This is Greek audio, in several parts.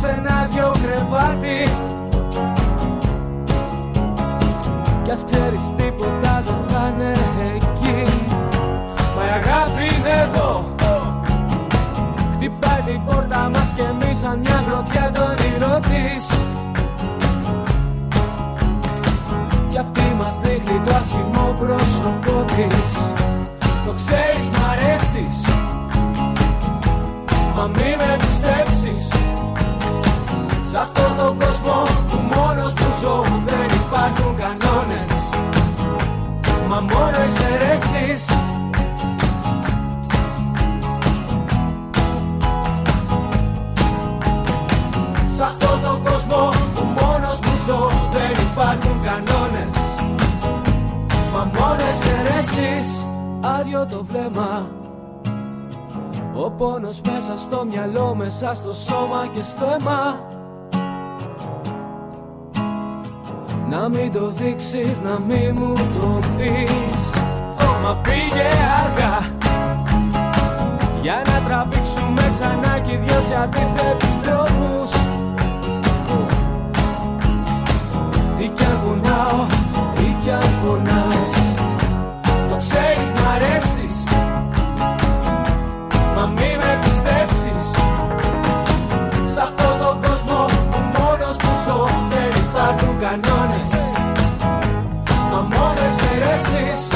Σε ένα δυο κρεβάτι. Κι ας ξέρεις τίποτα δεν θα είναι εκεί. Μα η αγάπη είναι εδώ. Χτυπάει την πόρτα μας και εμείς σαν μια γροθιά το όνειρό της. Κι αυτή μας δείχνει το άσχημο πρόσωπό της. Το ξέρεις μ' αρέσεις μόνο εξαιρέσεις Σ' αυτόν τον κόσμο που μόνος που ζω δεν υπάρχουν κανόνες. Μα μόνο εξαιρέσεις Άδειο το βλέμμα. Ο πόνος μέσα στο μυαλό, μέσα στο σώμα και στο αίμα Να μην το δείξεις, να μην μου το πεις. Μα πήγε αργά. Για να τραβήξουμε ξανά κι δυο σε αντίθετους δρόμους. Τι κι αν πονάω, τι κι αν πονάς. Το ξέρεις μ' αρέσεις. Μα μη με πιστέψεις. Σ' αυτόν τον κόσμο που μόνος που ζω Δεν υπάρχουν κανόνες. Μα μόνο εξαιρέσεις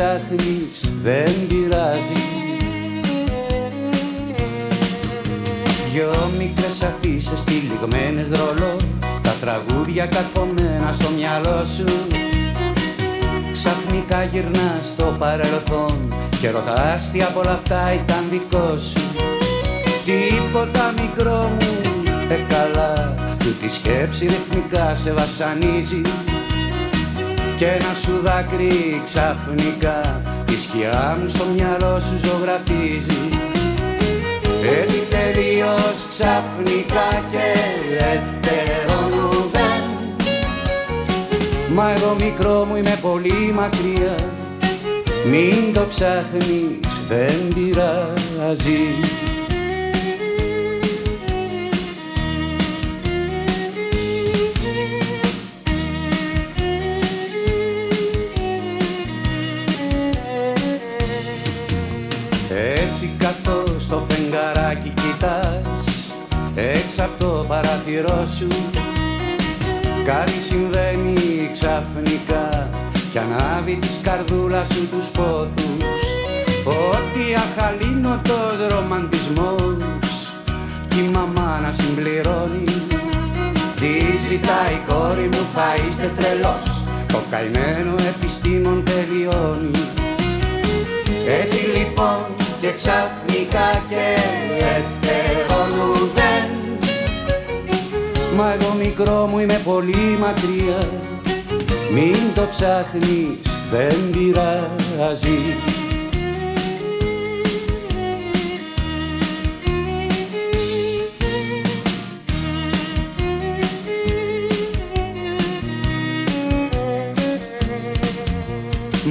Ψάχνεις δεν πειράζει. Δυο μικρές αφήσεις τυλιγμένες ρολό Τα τραγούδια καρφωμένα στο μυαλό σου. Ξαφνικά γυρνάς στο παρελθόν Και ρωτάς τι από όλα αυτά ήταν δικό σου. Τίποτα μικρό μου ε καλά Του τη σκέψη ρυθμικά σε βασανίζει και ένα σου δάκρυ ξαφνικά τη σκιά μου στο μυαλό σου ζωγραφίζει. Έτσι τελείως ξαφνικά και ετερονουδέν Μα εγώ μικρό μου είμαι πολύ μακριά. Μην το ψάχνεις δεν πειράζει παράθυρό σου. Κάτι συμβαίνει ξαφνικά Κι ανάβει της καρδούλας σου τους πόθους. Ότι αχαλήνοτος ρομαντισμός Κι η μαμά να συμπληρώνει. Τι ζητάει η κόρη μου θα είστε τρελός Το καημένο επιστήμον τελειώνει. Έτσι λοιπόν και ξαφνικά και ετερονουδέν Μα εγώ μικρό μου είμαι πολύ μακριά. Μην το ψάχνεις δεν πειράζει.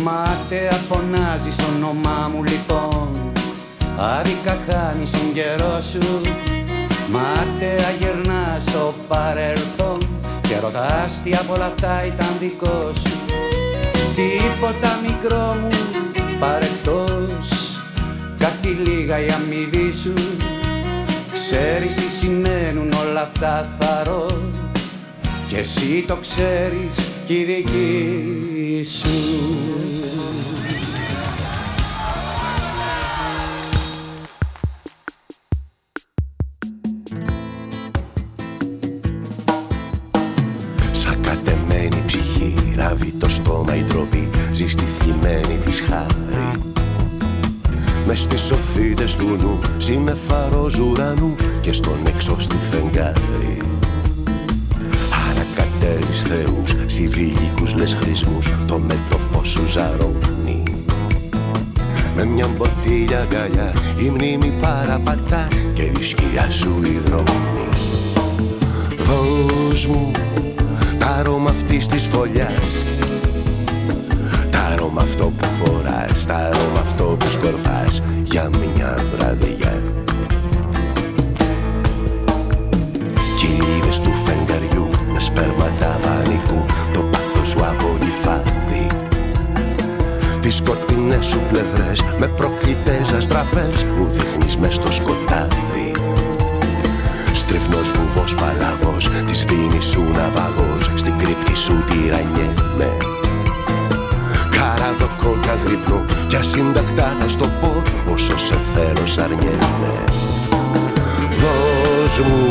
Μάταια φωνάζεις στο όνομά μου λοιπόν. Άδικα χάνεις τον καιρό σου. Μάταια γυρνά στο παρελθόν και ρωτάς τι από όλα αυτά ήταν δικός σου. Τίποτα μικρό μου παρεκτός κάτι λίγα η αμοιβή σου. Ξέρεις τι σημαίνουν όλα αυτά θαρώ και εσύ το ξέρεις κι η δική σου Συνεφαρός ουρανού και στον έξω στη φεγγάρι. Ανακατέρεις θεούς, συμβιλικούς λες χρησμούς Το μέτωπο σου ζαρώνει. Με μια μποτήλια αγκαλιά η μνήμη παραπατά Και η σκιά σου υδρώνει. Δώσ' μου τα αρώμα αυτής της φωλιάς. Τα αρώμα αυτό που φοράς, τα αρώμα σκοτεινές σου πλευρές με προκλητές αστραπές που δείχνεις μες στο σκοτάδι. Στριφνός βουβός παλαβός της δίνεις σου ναυαγός στην κρύπτη σου τυρανιέμαι Καραδοκό και αγρυπνό κι ασύντακτα θα στο πω όσο σε θέλω σ' αρνιέμαι. Δώσ' μου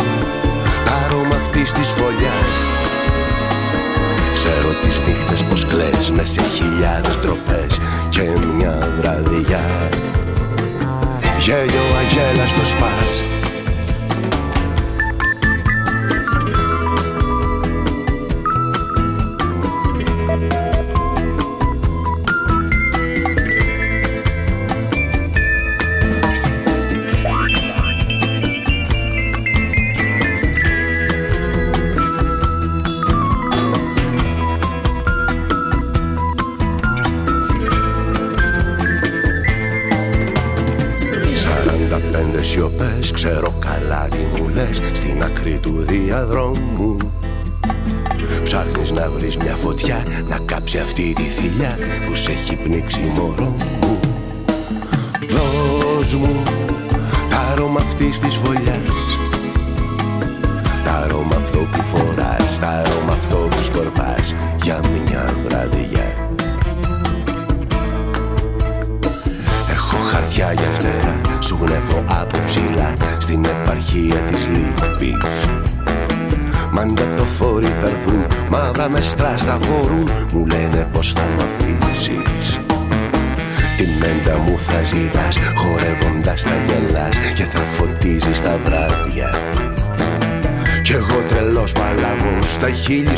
τα αρώμα αυτής της φωλιάς. Ξέρω τις νύχτες πως κλαις μες σε χιλιάδες τροπές ciemnia w radiach Zieloła ziela, dos szpas διώξει μωρό μου Δώσ' μου день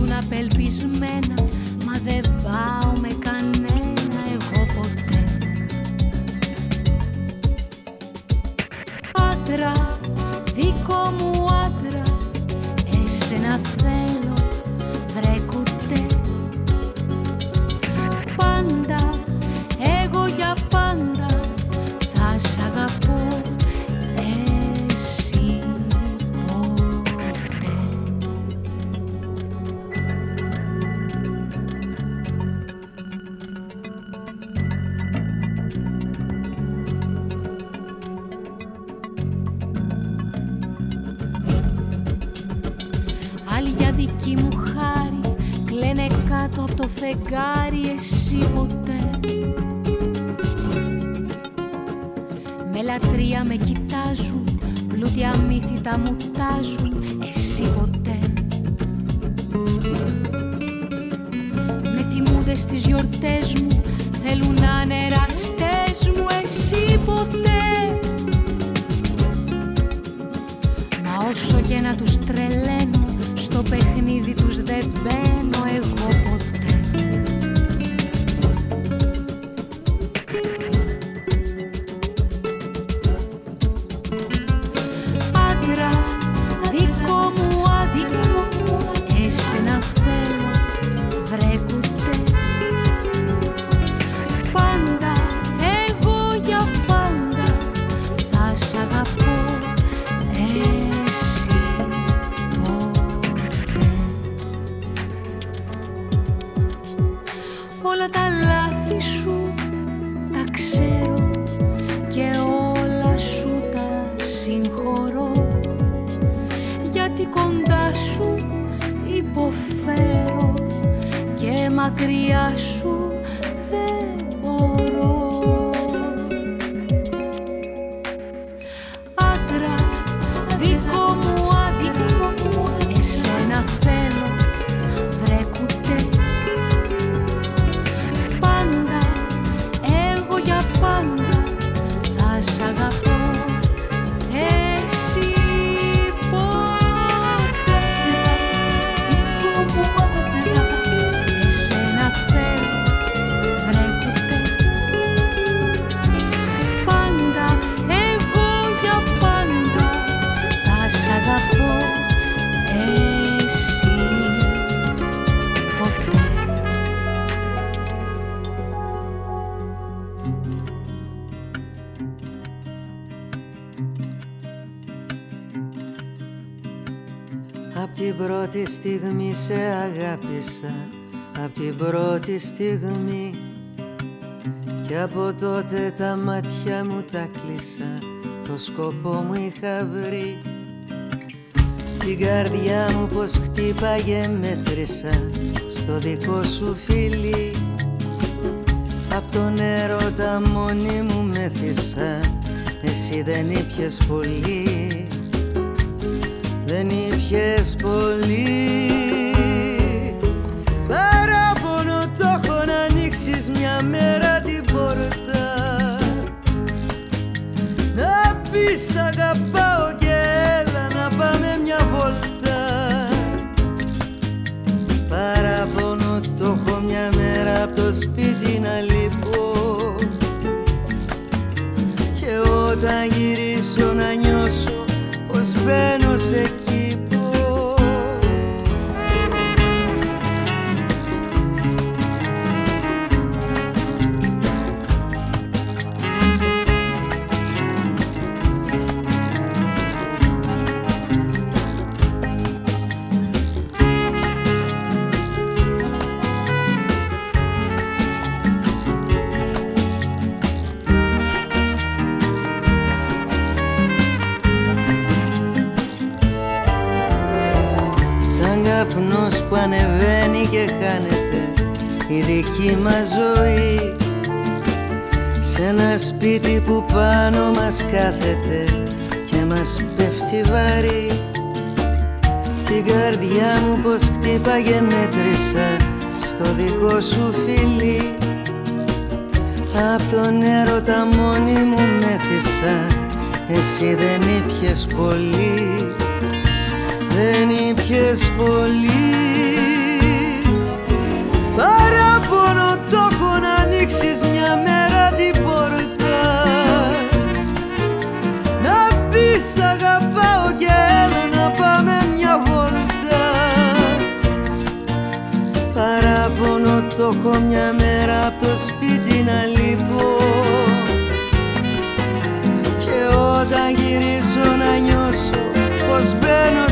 Με κοιτούν απελπισμένα Μα δεν πάω με κανένα εγώ ποτέ. Άντρα, δικό μου άντρα Εσένα θέλω, στιγμή σε αγάπησα Απ' την πρώτη στιγμή. Και από τότε τα μάτια μου τα κλείσα Το σκοπό μου είχα βρει. Την καρδιά μου πως χτύπαγε μέτρησα Στο δικό σου φίλι Απ' τον έρωτα μόνη μου μέθησα Εσύ δεν ήπιες πολύ δεν ήπιες πολύ. Παράπονο το έχω να ανοίξεις μια μέρα την πόρτα. Να πεις αγαπάω και έλα να πάμε μια βόλτα Παράπονο το έχω μια μέρα από το σπίτι να λείπω. Και όταν γυρίσω που και χάνεται η δική μας ζωή. Σε ένα σπίτι που πάνω μας κάθεται και μας πέφτει βαρύ. Την καρδιά μου πως χτύπαγε μέτρησα στο δικό σου φίλι Απ' τον έρωτα μόνη μου μέθησα εσύ δεν ήπιες πολύ. Δεν ήπιες πολύ Παράπονο το έχω να ανοίξεις μια μέρα την πόρτα. Να πεις αγαπάω και έλα να πάμε μια βόλτα Παράπονο το έχω μια μέρα από το σπίτι να λείπω. Όταν γυρίσω να νιώσω πως μπαίνω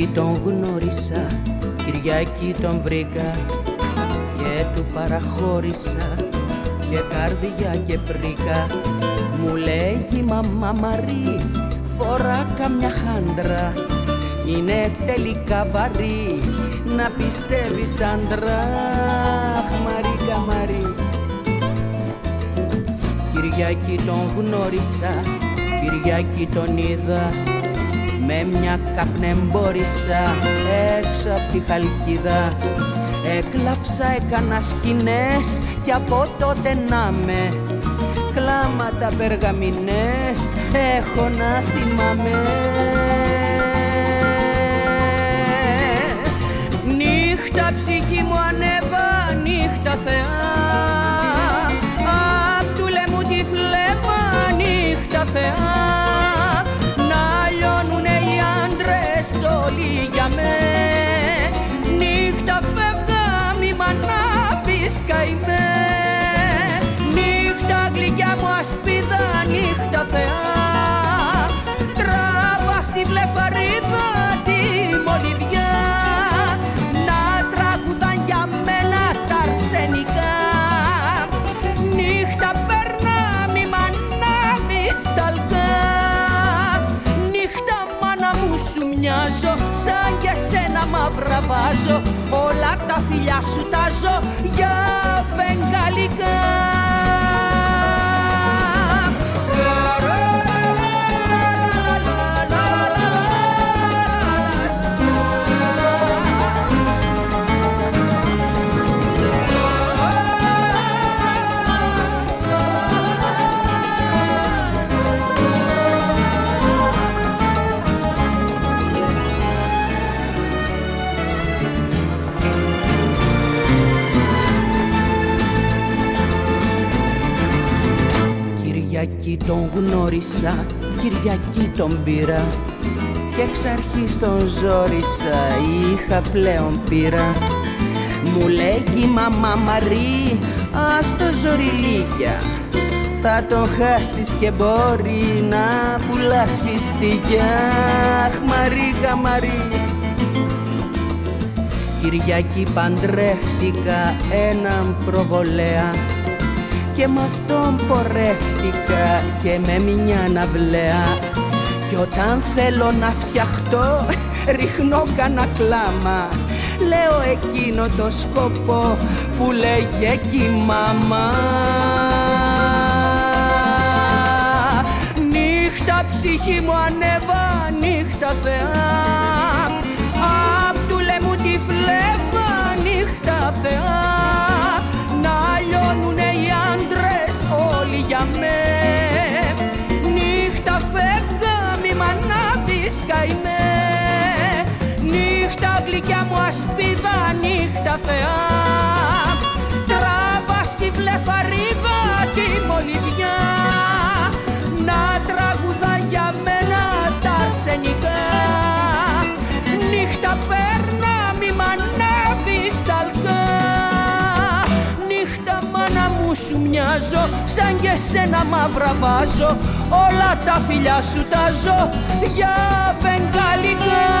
Κυριακή τον γνώρισα, Κυριακή τον βρήκα και του παραχώρησα και καρδιά και πρίκα. Μου λέγει μαμά Μαρή φορά καμιά χάντρα είναι τελικά βαρύ να πιστεύεις άντρα Αχ Μαρίκα Μαρή. Κυριακή τον γνώρισα, Κυριακή τον είδα με μια καπνεμπόρισα έξω απ' τη χαλκίδα Έκλαψα, έκανα σκηνές και από τότε να με κλάματα περγαμινές έχω να θυμάμαι. Νύχτα ψυχή μου ανέβα, νύχτα θεά. Απ' του λαιμού τη φλέβα, νύχτα θεά όλοι για με Νύχτα φεύγα μη μ' ανάβεις καημέ. Νύχτα γλυκιά μου ασπίδα, νύχτα θεά. Τράβα στη βλεφαρίδα μοιάζω Σαν και σένα μαύρα βάζω. Όλα τα φιλιά σου τάζω για φεγγαλικά τον γνώρισα, Κυριακή τον πήρα. Και εξ αρχής τον ζόρισα, είχα πλέον πήρα Μου λέγει μαμά Μαρή, ας το ζωριλίκια. Θα τον χάσεις και μπορεί να πουλάς φιστίκια Αχ Μαρίκα Μαρή. Κυριακή παντρεύτηκα έναν προβολέα. Και μ' αυτόν πορεύτηκα και με μια ναυλαία κι όταν θέλω να φτιαχτώ ρίχνω κανένα κλάμα. Λέω εκείνο το σκοπό που λέει κι η μαμά Νύχτα ψυχή μου ανέβα, νύχτα Θεά. Απ' του λαιμού τη φλέβα, νύχτα Θεά. χάρις Νύχτα γλυκιά μου ασπίδα, νύχτα θεά. Τράβα στη βλεφαρίδα τη μολυβιά Να τραγουδά για μένα τα αρσενικά Σαν και σένα μαύρα βάζω. Όλα τα φιλιά σου τα ζω Για βεγγαλικά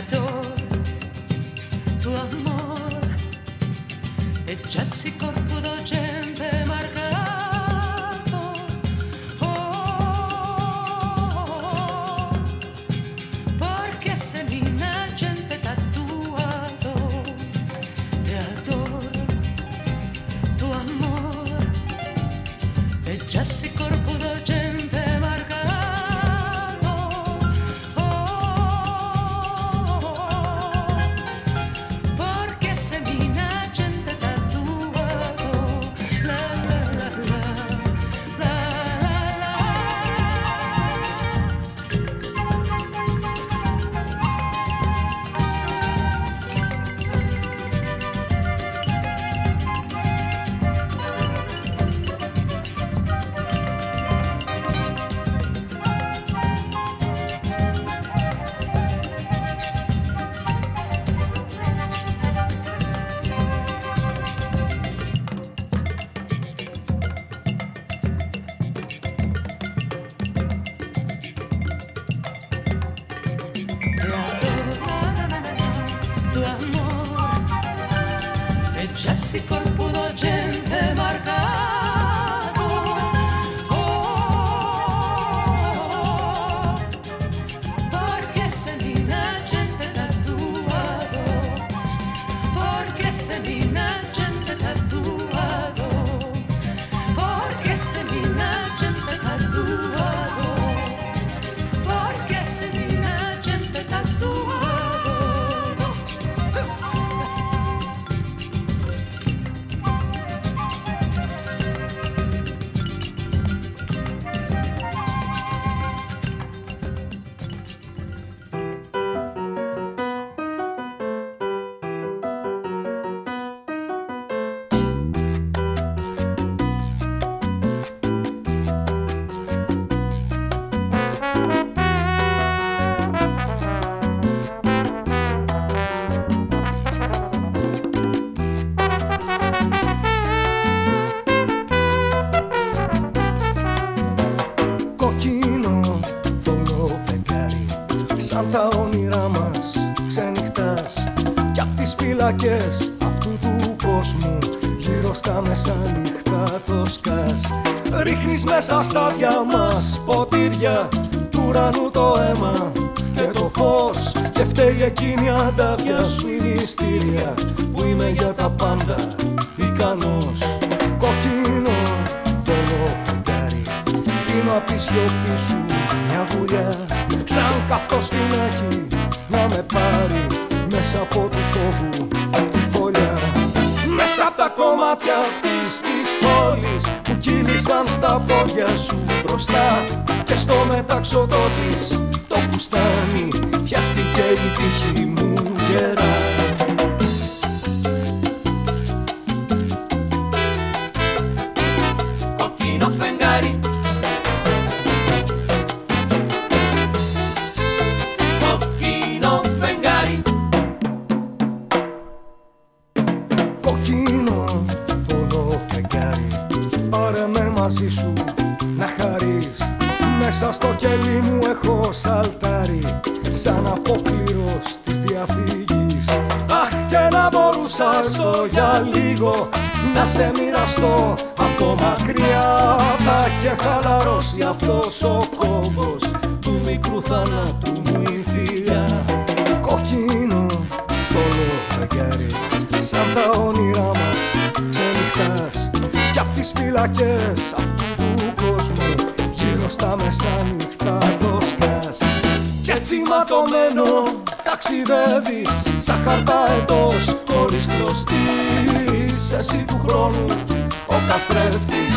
Φυλακές μέσα στα δια μας. Ποτήρια Του ουρανού το αίμα και το φως. Και φταίει εκείνη αντάβια σου η μυστήρια Που είμαι για τα πάντα ικανός. Κοκκίνο θολό φεγγάρι Πίνω απ' τη σιωπή σου μια βουλιά Σαν καυτό σφινάκι να με πάρει μέσα από του φόβου τη φωλιά. Μέσα από τα κομμάτια αυτής της πόλης που κύλησαν στα πόδια σου μπροστά. Και στο μεταξωτό της το φουστάνι. Πιάστηκε η τύχη μου γερά να σε μοιραστώ. Από μακριά Θα και χαλαρώσει αυτός ο κόμπος του μικρού θανάτου μου η φιλιά Κοκκίνο θολό φεγγάρι σαν τα όνειρά μας ξενυχτάς. Κι απ' τις φυλακές αυτού του κόσμου γύρω στα μεσάνυχτα το σκάς κι έτσι ματωμένο ταξιδεύεις σαν χαρτά ετός χωρίς κλωστή εσύ του χρόνου ο καθρέφτης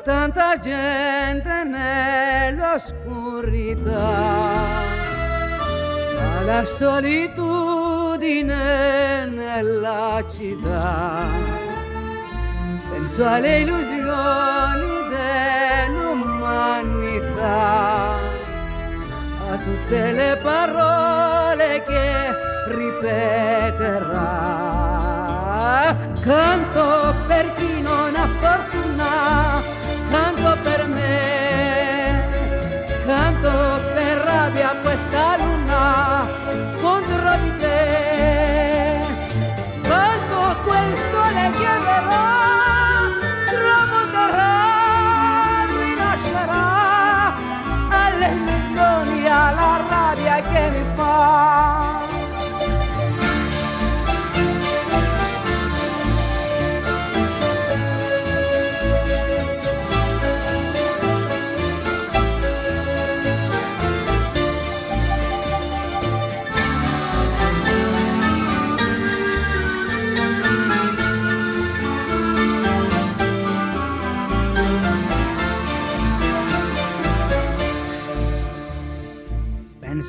Tanta gente nell'oscurità, alla solitudine nella città. Penso alle illusioni dell'umanità, a tutte le parole che ripeterà. Canto per chi non ha fortuna, cantando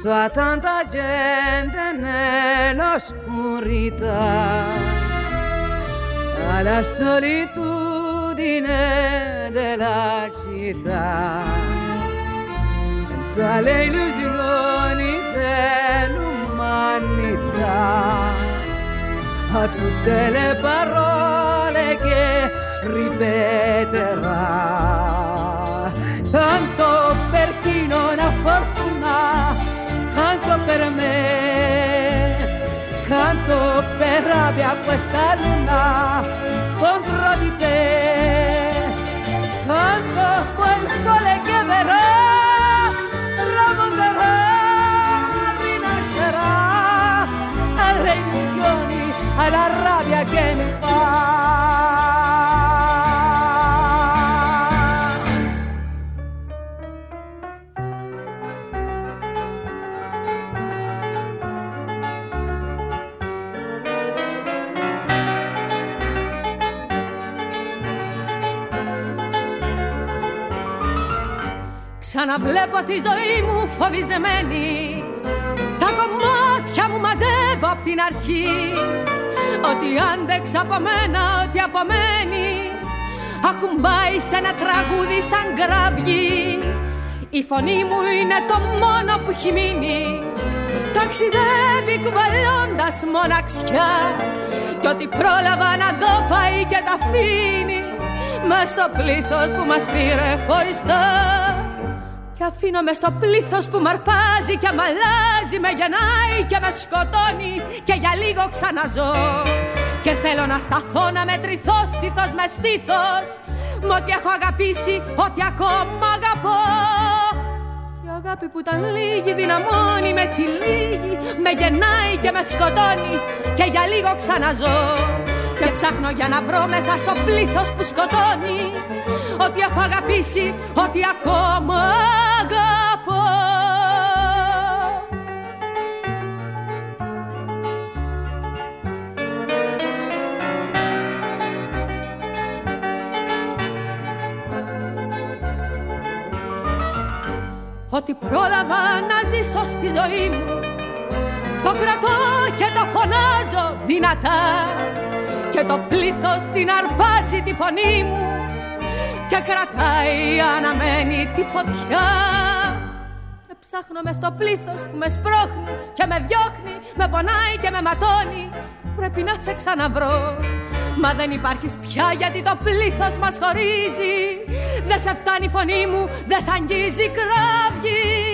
Penso a tanta gente nell'oscurità, alla solitudine della città. Penso alle illusioni dell'umanità, a tutte le parole che ripeterà. Tanto canto per me, canto per rabbia questa luna contro di te, canto quel sole che verrà, tramonterà, rinascerà. Alle illusioni, alla rabbia che mi fa. Ξαναβλέπω τη ζωή μου φοβισμένη Τα κομμάτια μου μαζεύω απ' την αρχή. Ό,τι άντεξα από μένα, ό,τι απομένει. Ακουμπάει σε ένα τραγούδι σαν γραβγή. Η φωνή μου είναι το μόνο που έχει μείνει. Ταξιδεύει κουβαλώντας μοναξιά. Κι ό,τι πρόλαβα να δω πάει και τα αφήνει. Μες στο πλήθος που μας πήρε χωριστά Κι αφήνω μες στο πλήθος που μ' αρπάζει και μ' αλλάζει Με γεννάει και με σκοτώνει και για λίγο ξαναζώ. Και θέλω να σταθώ να μετρηθώ στήθος με στήθος Μ' ό,τι έχω αγαπήσει, ό,τι ακόμα αγαπώ. Η αγάπη που ήταν λίγη δυναμώνει με τη λίγη Με γεννάει και με σκοτώνει και για λίγο ξαναζώ και ψάχνω για να βρω μέσα στο πλήθος που σκοτώνει Ό,τι έχω αγαπήσει, ό,τι ακόμα αγαπώ. Ό,τι πρόλαβα έμαθα να ζήσω στη ζωή μου Το κρατώ και το φωνάζω δυνατά Και το πλήθος την αρπάζει τη φωνή μου Και κρατάει αναμένη τη φωτιά. Και ψάχνω μες στο πλήθος που με σπρώχνει Και με διώχνει, με πονάει και με ματώνει. Πρέπει να σε ξαναβρω Μα δεν υπάρχεις πια γιατί το πλήθος μας χωρίζει. Δεν σε φτάνει η φωνή μου, δεν σ' αγγίζει κραυγή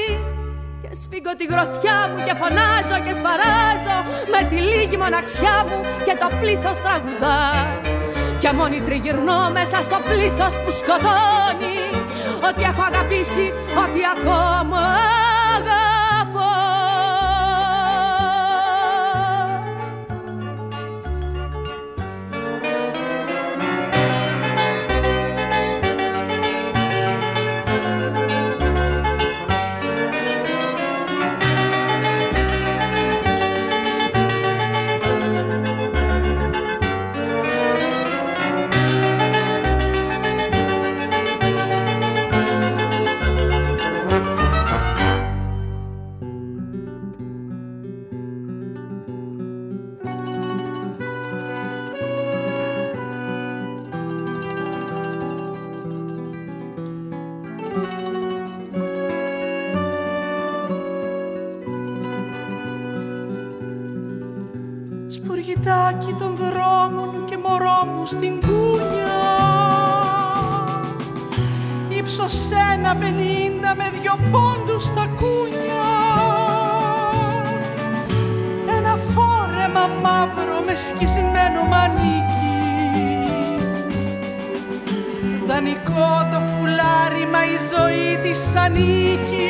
Και σφίγγω τη γροθιά μου και φωνάζω και σπαράζω Με τη λίγη μοναξιά μου και το πλήθος τραγουδά. Και μόνη τριγυρνώ μέσα στο πλήθος που σκοτώνει Ότι έχω αγαπήσει, ότι ακόμα Δύο ένα πενήντα με δυο πόντους στα κούνια. Ένα φόρεμα μαύρο με σκισμένο μανίκι. Δανεικό το φουλάρι μα η ζωή της ανήκει.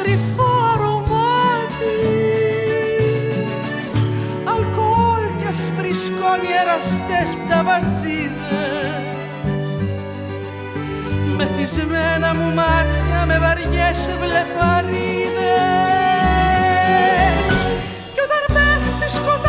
γρυφό αρωμά της αλκοόλ και σπρισκόνι εραστές ταβαντζίδες μεθυσμένα μου μάτια με βαριές βλεφαρίδες. Κι όταν πέφτει σκοτάδι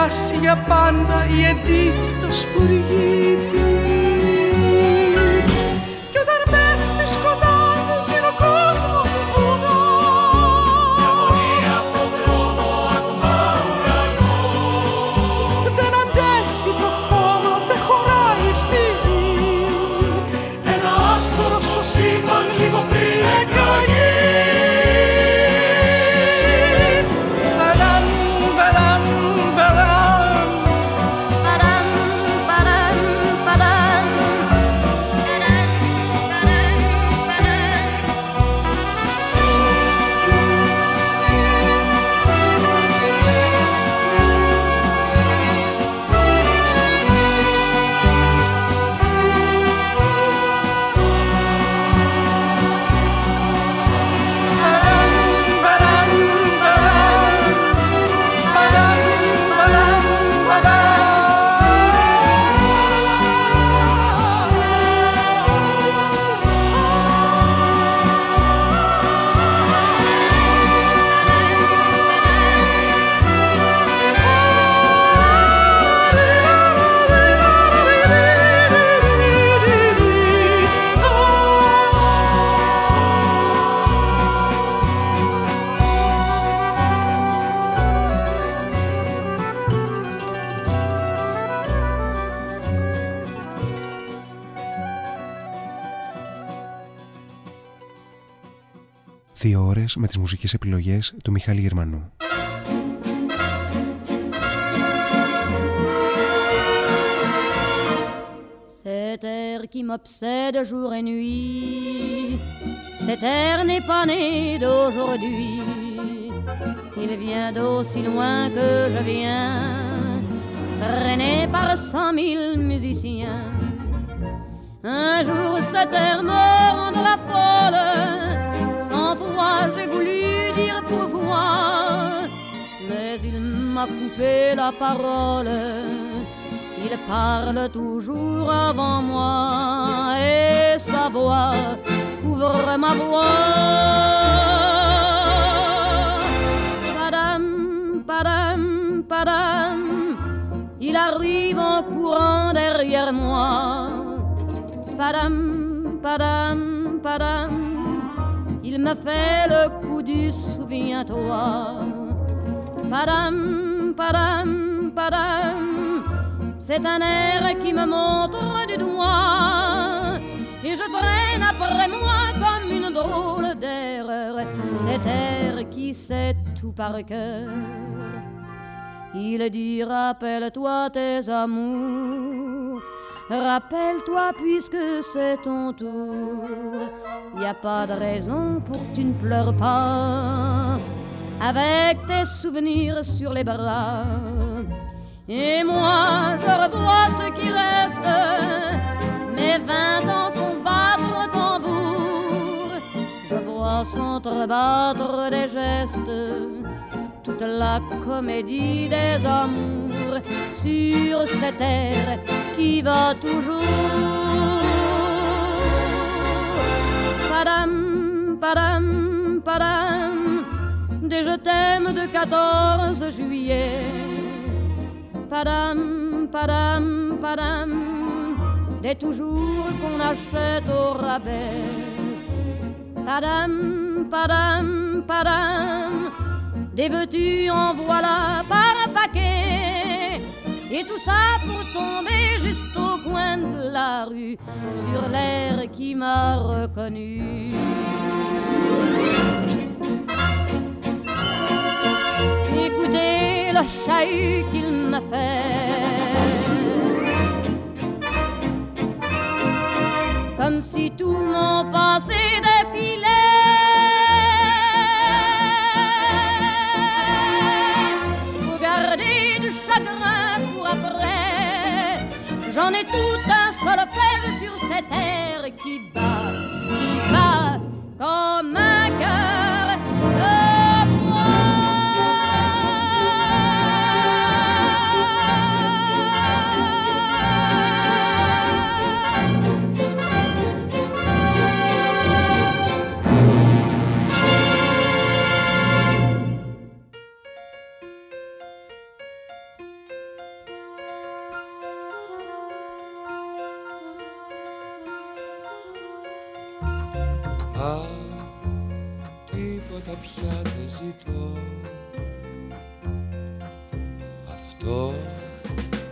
περάσει για πάντα η εντίθτος που ρηγείται επιλογές του Μιχάλη Γερμανού. Cet air qui m'obsède jour et nuit, cet air n'est pas né d'aujourd'hui. Il vient d'aussi loin que je viens, traîné par cent mille musiciens. Un jour cet air me rendra folle, sans foi j'ai voulu mais il m'a coupé la parole. Il parle toujours avant moi et sa voix couvre ma voix. Padam, padam, padam, il arrive en courant derrière moi. Padam, padam, padam, il me fait le coup du souviens-toi. Padam, padam, padam, c'est un air qui me montre du doigt et je traîne après moi comme une drôle d'erreur cet air qui sait tout par cœur. Il dit rappelle-toi tes amours, rappelle-toi puisque c'est ton tour. Y a pas de raison pour que tu ne pleures pas avec tes souvenirs sur les bras. Et moi, je revois ce qui reste. Mes vingt ans font battre tambour. Je vois s'entrebattre des gestes. Toute la comédie des amours sur cette air qui va toujours. Padam, padam, padam. Des je t'aime de 14 juillet padam, padam, padam, des toujours qu'on achète au rabais. Padam, padam, padam, des veux-tu en voilà par un paquet. Et tout ça pour tomber juste au coin de la rue, sur l'air qui m'a reconnu. Écoutez le chahut qu'il m'a fait. Comme si tout mon passé pour après. J'en ai tout un solfège sur cette terre qui bat, qui bat comme un cœur de ζητώ. Αυτό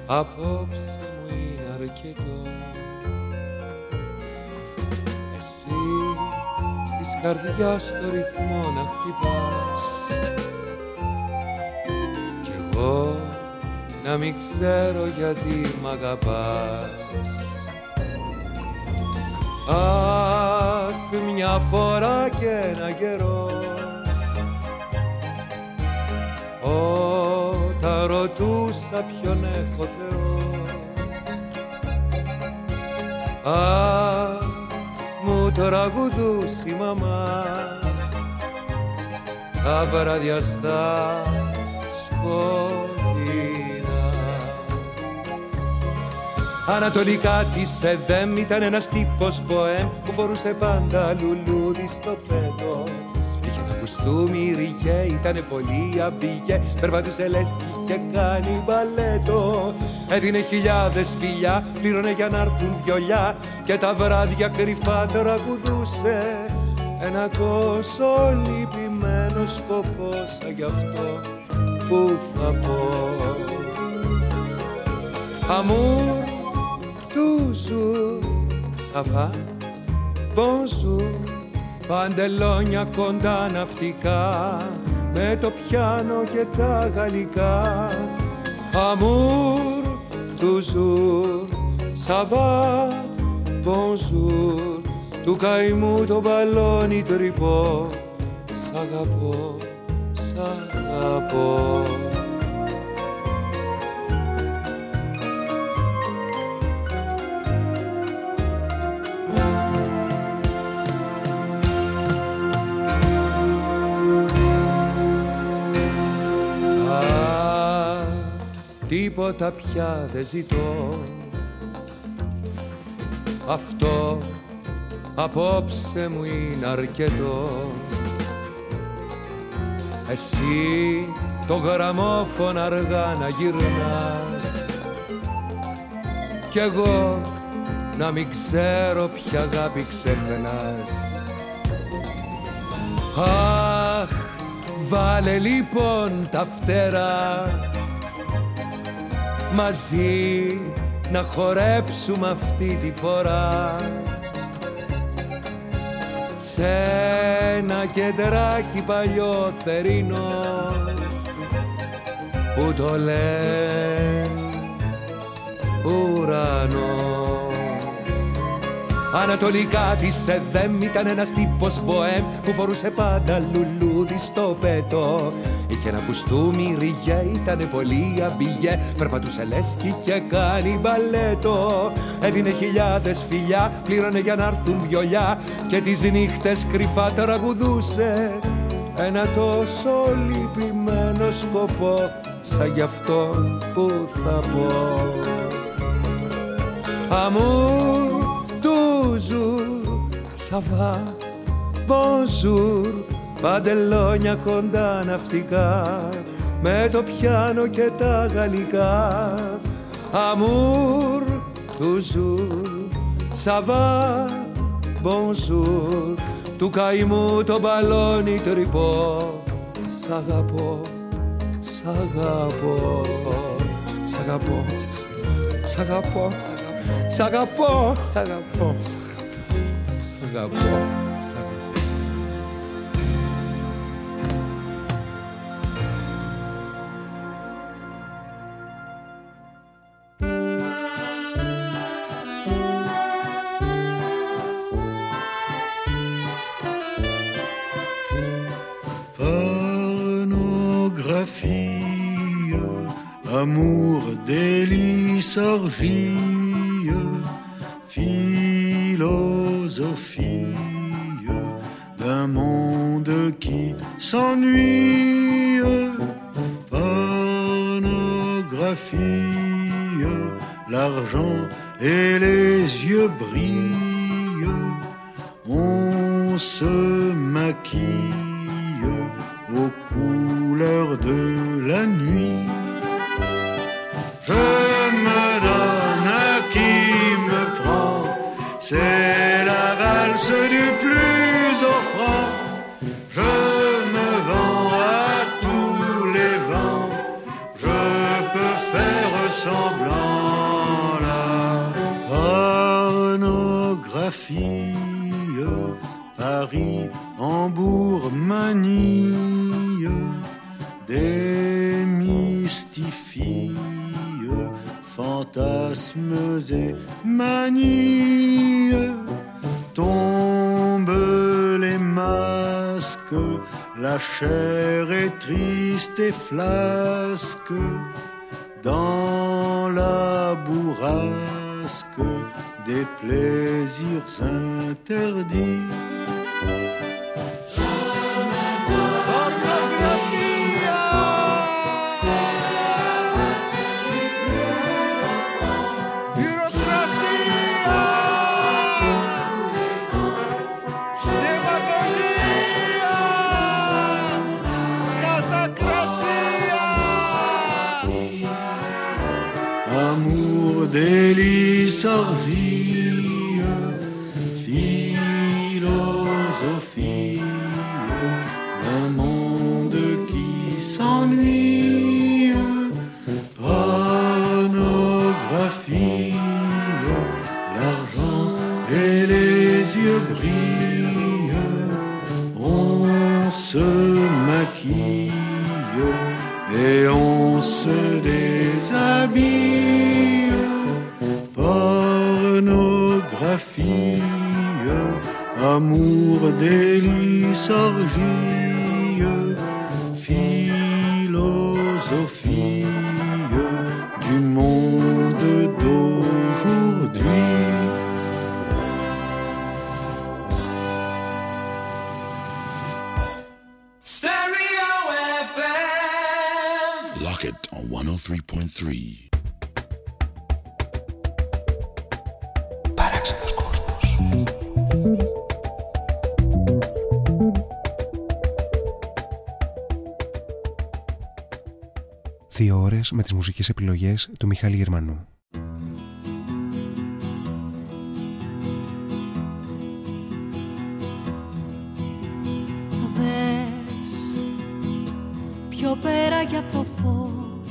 απόψε μου είναι αρκετό. Εσύ στις καρδιάς το ρυθμό να χτυπάς. Κι εγώ να μην ξέρω γιατί μ' αγαπάς. Αχ, μια φορά και ένα καιρό ρωτούσα ποιον έχω Θεό. Αχ, μου τραγουδούσε η μαμά. Τα βράδια στα σκοτεινά. Ανατολικά της ΕΔΕΜ ήταν ένας τύπος μποέμ που φορούσε πάντα λουλούδι στο πέτο. Είχε ένα κουστούμι ριγέ, ήταν πολύ αμπίγε, περπατούσε λες κι είχε κάνει μπαλέτο. Έδινε χιλιάδες φιλιά, πλήρωνε για να έρθουν βιολιά και τα βράδια κρυφά τραγουδούσε ένα τόσο λυπημένο σκοπό σαν γι' αυτό που θα πω. Amour, toujours, ça va, bonjour, Παντελόνια κοντά ναυτικά με το πιάνο και τα γαλλικά Αμούρ, toujours, ça va, bonjour Του καημού το μπαλόνι τρυπώ Σ' αγαπώ, σ' αγαπώ τίποτα πια δεν ζητώ. Αυτό απόψε μου είναι αρκετό. Εσύ το γραμμόφωνο αργά να γυρνάς. Κι εγώ να μην ξέρω ποια αγάπη ξεχνάς. Αχ, βάλε λοιπόν τα φτερά μαζί να χορέψουμε αυτή τη φορά. Σε ένα κεντράκι παλιό θερίνο που το λένε ουρανό Ανατολικά της ΕΔΕΜ ήταν ένας τύπος μποέμ που φορούσε πάντα λουλούδι στο πέτο. Είχε ένα κουστούμι ριγέ, ήταν πολύ αμπιγέ. Περπατούσε λες και είχε κάνει μπαλέτο. Έδινε χιλιάδες φιλιά, πλήρωνε για να έρθουν βιολιά. Και τις νύχτες κρυφά τραγουδούσε. Ένα τόσο λυπημένο σκοπό, σαν γι' αυτό που θα πω. Αμού toujours, ça va, bonjour Παντελόνια κοντά ναυτικά με το πιάνο και τα γαλλικά. Amour, toujours, ça va, bonjour Του καημού το μπαλόνι τρυπώ. Σ' αγαπώ, σ' αγαπώ, σ' αγαπώ, σ' αγαπώ, σ' αγαπώ Σ' αγαπώ, σ' αγαπώ, σ' αγαπώ, σ' αγαπώ. amour, délice, orgie la chair est triste et flasque μουσικές επιλογές του Μιχάλη Γερμανού. Δες πιο πέρα κι από το φως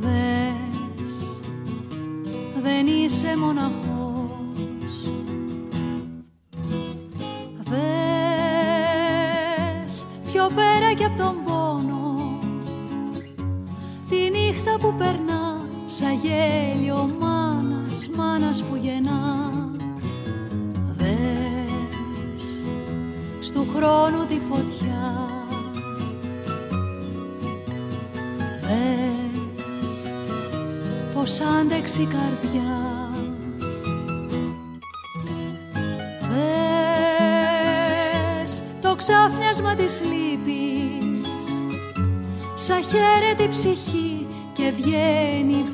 Δες δεν είσαι μοναχός η καρδιά. Δες το ξάφνιασμα της λύπης Σα χαίρεται ψυχή και βγαίνει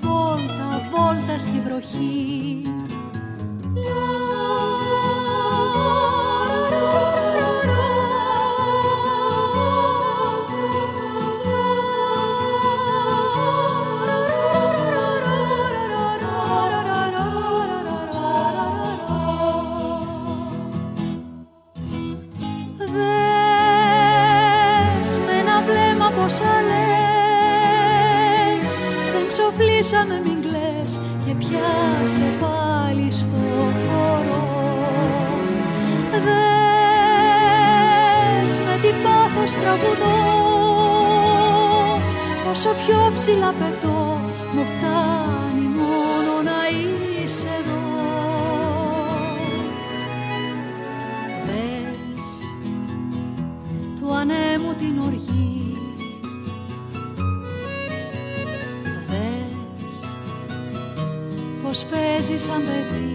干杯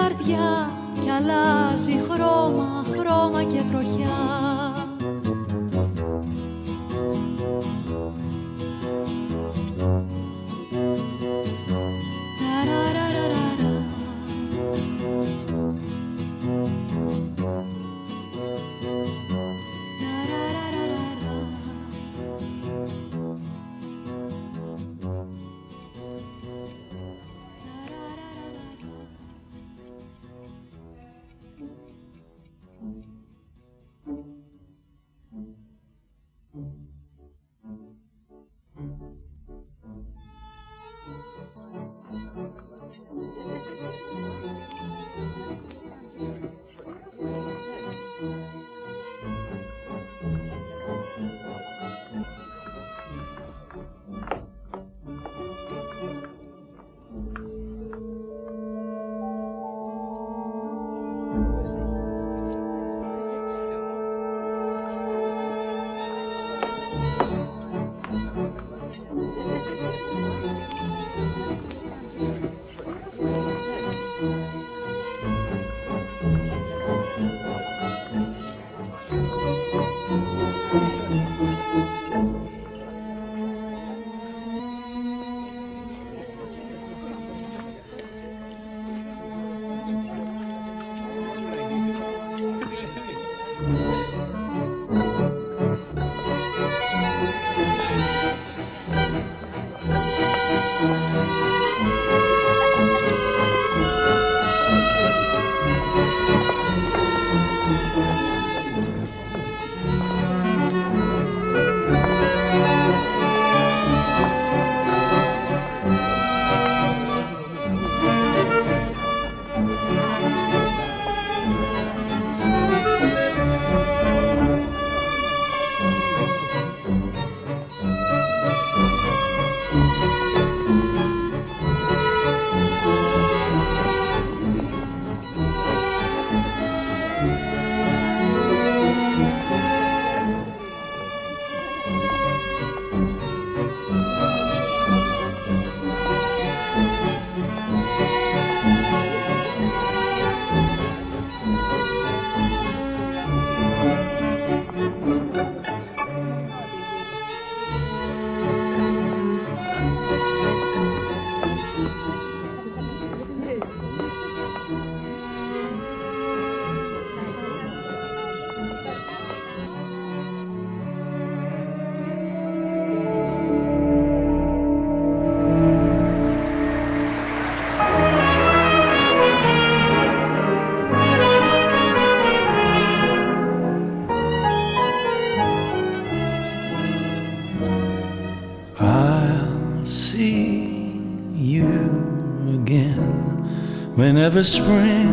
καρδιά κι αλλάζει χρώμα, χρώμα και τροχιά. Whenever spring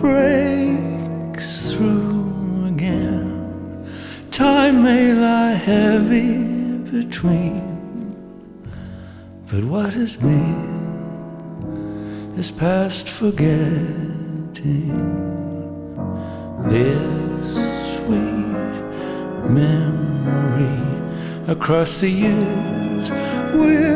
breaks through again. Time may lie heavy between, but what has been is past forgetting. This sweet memory across the years will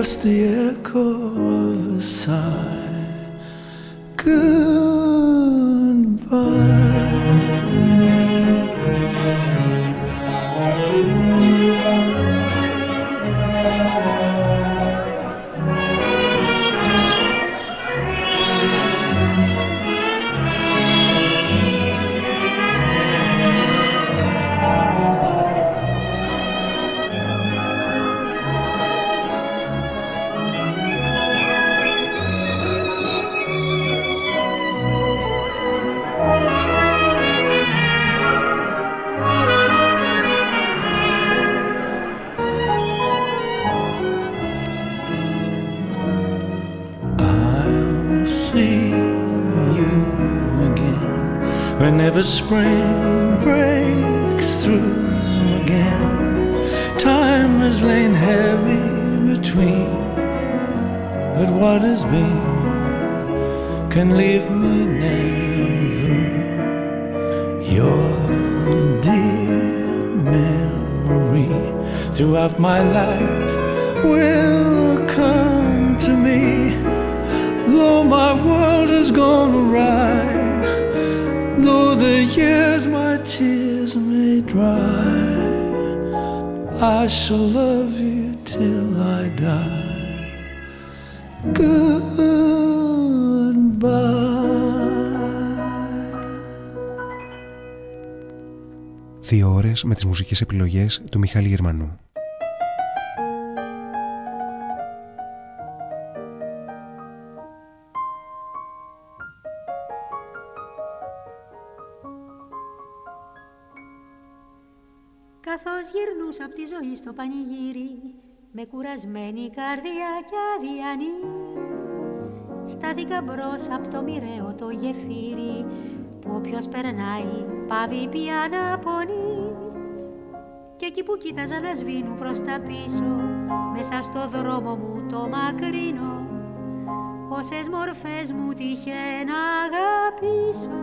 just the echo whenever spring breaks through again. Time has lain heavy between, but what has been can leave me never. Your dear memory throughout my life will come to me. Though my world has gone awry, years my tears may dry, I shall love you till I die. Goodbye. Δύο ώρες με τις μουσικές επιλογές του Μιχάλη Γερμανού. Στο πανηγύρι Με κουρασμένη καρδιά και αδιανή. Στάθηκα μπρος από το μοιραίο το γεφύρι Που όποιος περνάει πάβει πια να πονεί Και εκεί που κοίταζα να σβήνουν προς τα πίσω Μέσα στο δρόμο μου το μακρινό Πόσες μορφές μου τύχε να αγαπήσω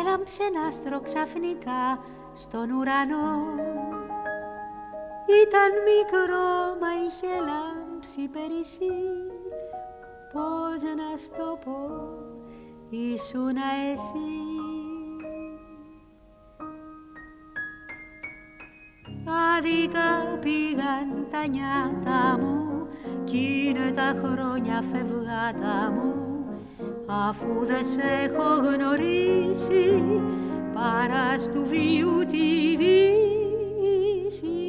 Έλαμψε ένα άστρο ξαφνικά στον ουρανό Ήταν μικρό μα είχε λάμψει περισσή. Πώς να στο πω ήσουνα εσύ. Άδικα πήγαν τα νιάτα μου κι είναι τα χρόνια φευγάτα μου. Αφού δεν σε έχω γνωρίσει παρά στου βίου τη δύση.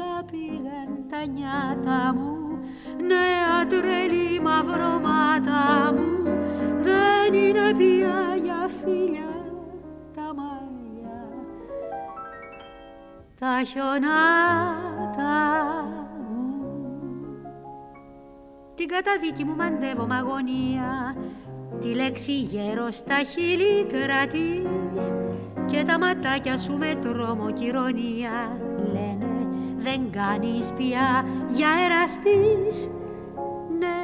Άδικα πήγαν τα νιάτα μου, νέα τρελή μαυρώματα μου, δεν είναι πια για φίλια τα μαλλιά, τα χιονάτα μου. Την καταδίκη μου μαντεύω μ' αγωνία, Τη λέξη γέρο στα χείλη κρατείς Και τα ματάκια σου με τρόμο κι ηρωνία Λένε δεν κάνεις πια για εραστής. Ναι,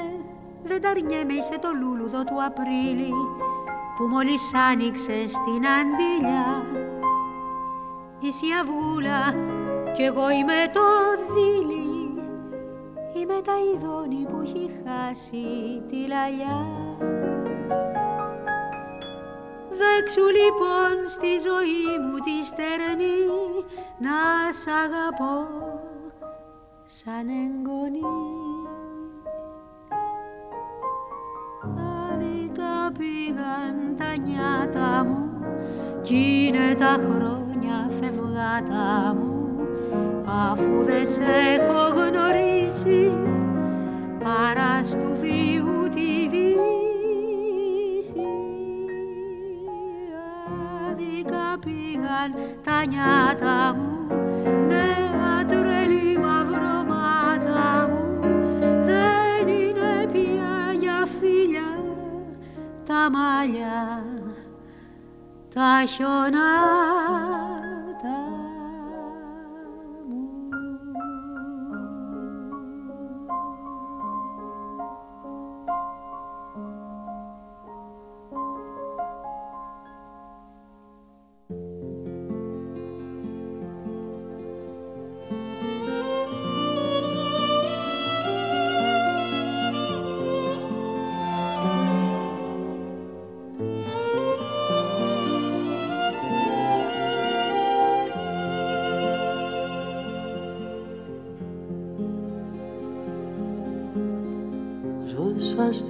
δεν τα αρνιέμαι είσαι το λούλουδο του Απρίλη Που μόλις άνοιξε στην αντίλια. Είσαι η αυγούλα κι εγώ είμαι το δίλη. Είμαι τα ειδόνη που έχει χάσει τη λαλιά Δέξου λοιπόν στη ζωή μου τη στερνή να σ' αγαπώ σαν εγγονή. Άδικα πήγαν τα νιάτα μου κι είναι τα χρόνια φευγάτα μου αφού δεν σε έχω γνωρίσει παρά στου πήγαν τα νιάτα μου νέα τρελή μαυρώματα μου. Δεν είναι πια για φίλια τα μάλια τα χιονά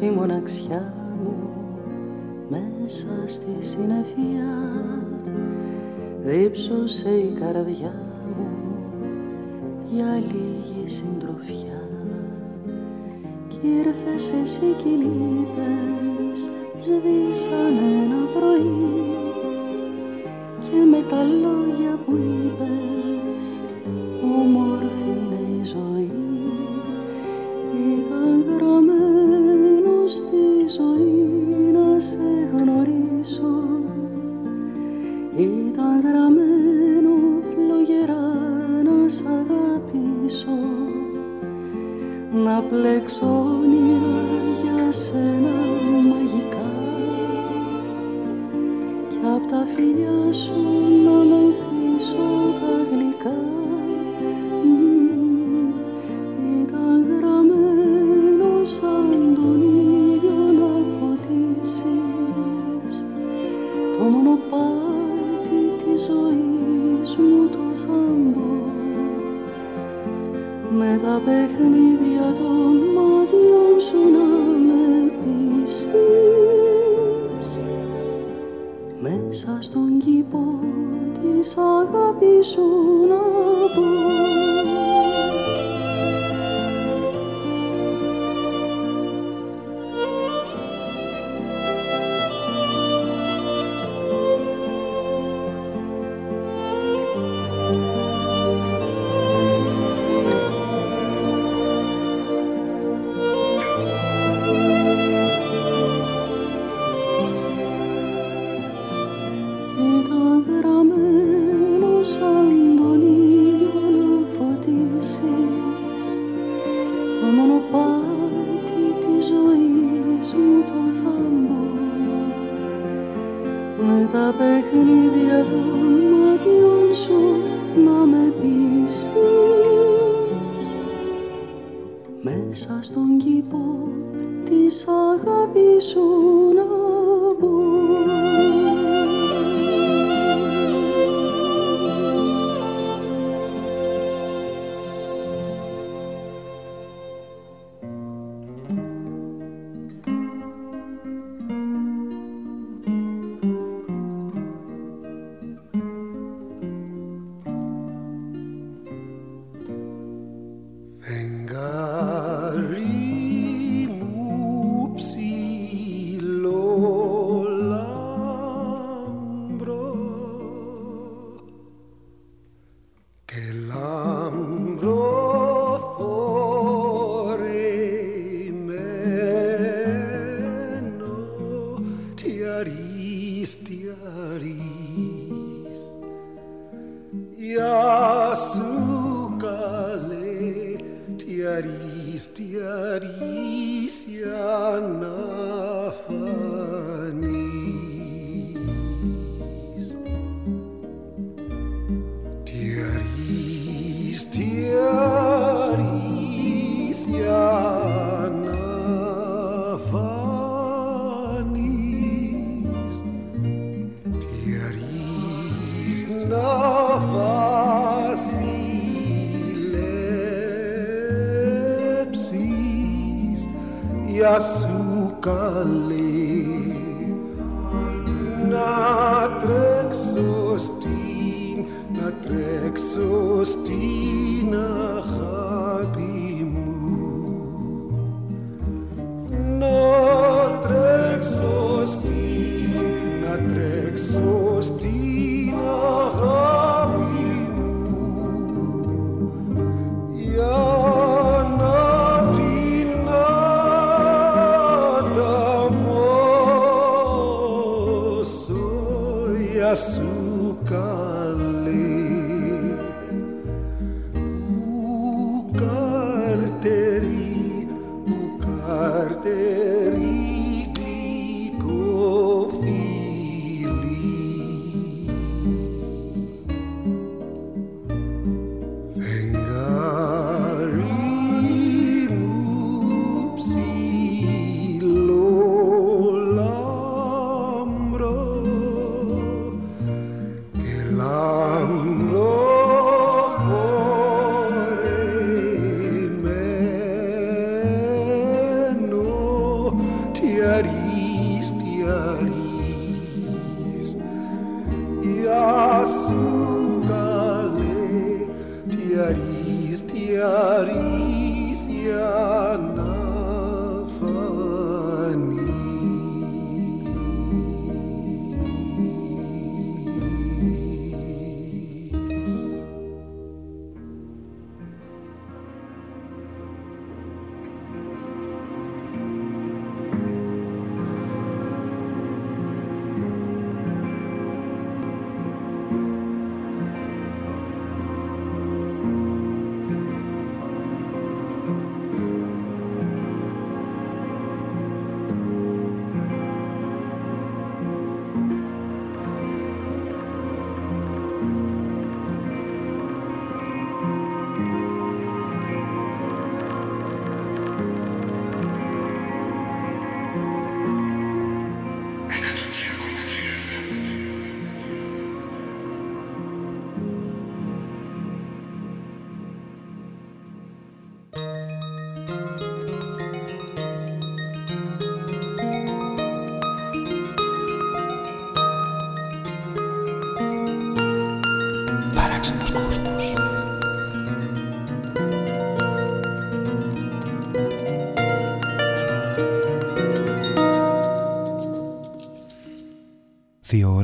στη μοναξιά μου μέσα στη συννεφιά δίψωσε η καρδιά μου για λίγη συντροφιά. Κι ήρθες εσύ κι λείπες σβήσαν ένα πρωί. Και με τα λόγια που είπες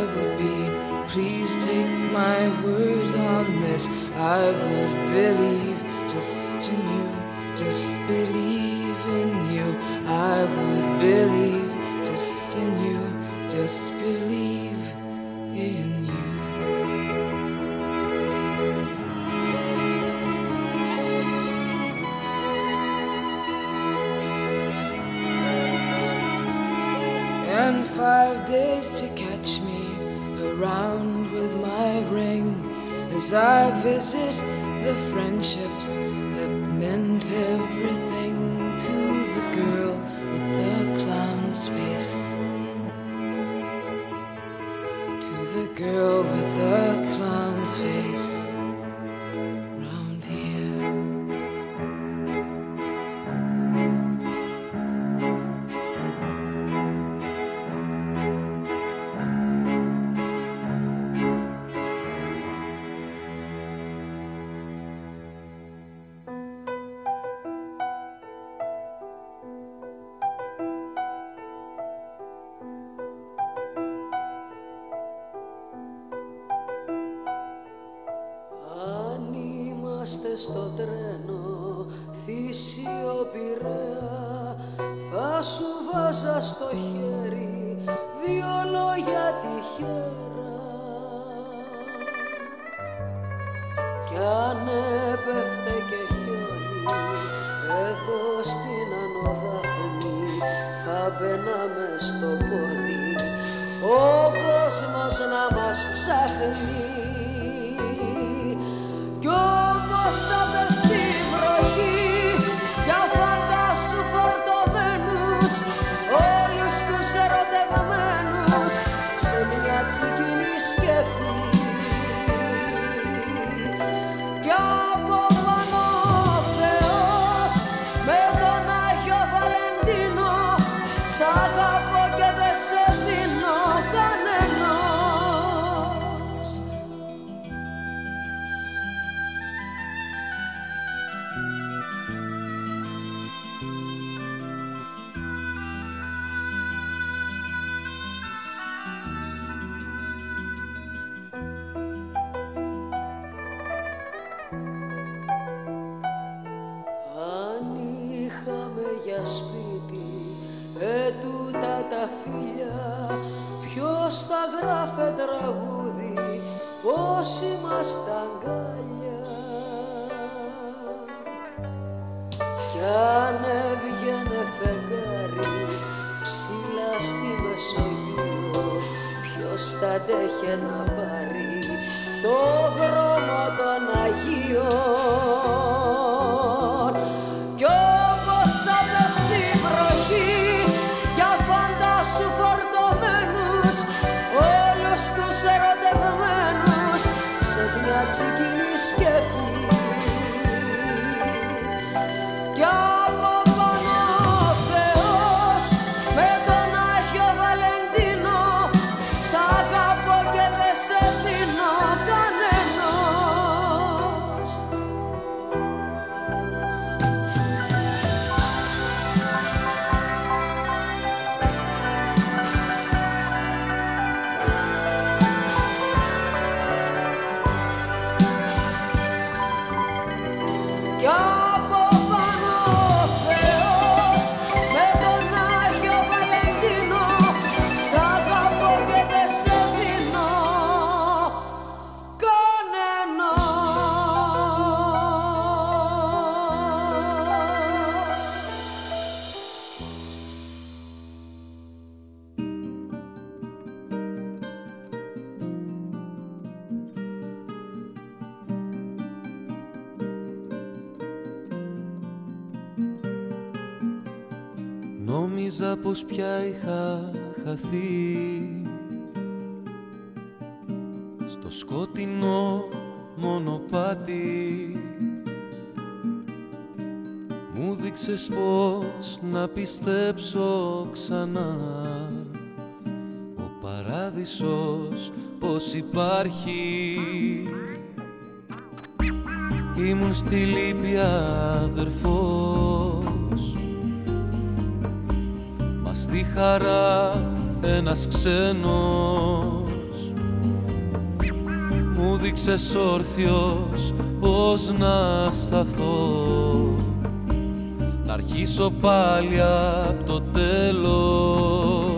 I would be. Please take my word on this. I would believe just in you, just believe in you. I would believe just in you, just believe in you. And five days to around with my ring as I visit the friendships that meant everything. πως πια είχα χαθεί. Στο σκότεινο μονοπάτι μου δείξες πως να πιστέψω ξανά. Ο παράδεισος πως υπάρχει. Ήμουν στη λύπη αδερφός. Χαρά ένας ξένος. Μου δείξες όρθιος πως να σταθώ. Να αρχίσω πάλι από το τέλος.